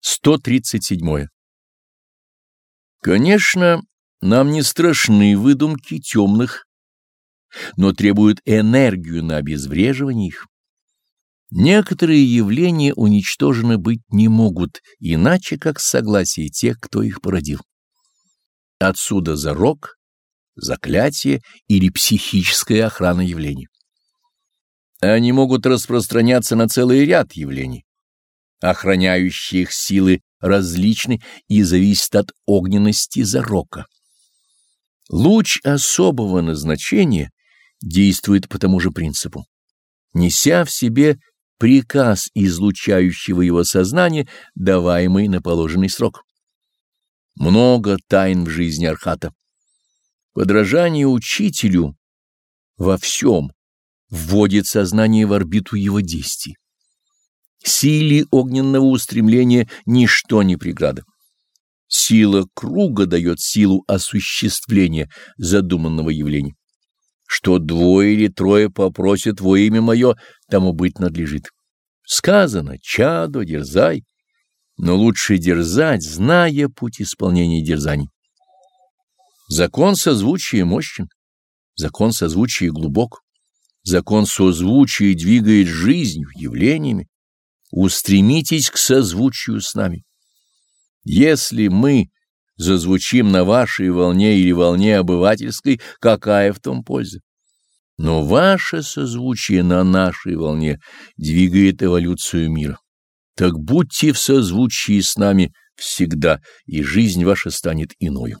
137. Конечно, нам не страшны выдумки темных, но требуют энергию на обезвреживание их. Некоторые явления уничтожены быть не могут, иначе как согласие тех, кто их породил. Отсюда зарок, заклятие или психическая охрана явлений. Они могут распространяться на целый ряд явлений охраняющие их силы различны и зависят от огненности зарока. Луч особого назначения действует по тому же принципу, неся в себе приказ излучающего его сознания, даваемый на положенный срок. Много тайн в жизни Архата. Подражание учителю во всем вводит сознание в орбиту его действий. Силе огненного устремления ничто не преграда. Сила круга дает силу осуществления задуманного явления. Что двое или трое попросят во имя мое, тому быть надлежит. Сказано, чадо, дерзай, но лучше дерзать, зная путь исполнения дерзаний. Закон созвучия мощен, закон созвучия глубок, закон созвучия двигает жизнью, явлениями, устремитесь к созвучию с нами. Если мы зазвучим на вашей волне или волне обывательской, какая в том польза? Но ваше созвучие на нашей волне двигает эволюцию мира. Так будьте в созвучии с нами всегда, и жизнь ваша станет иною.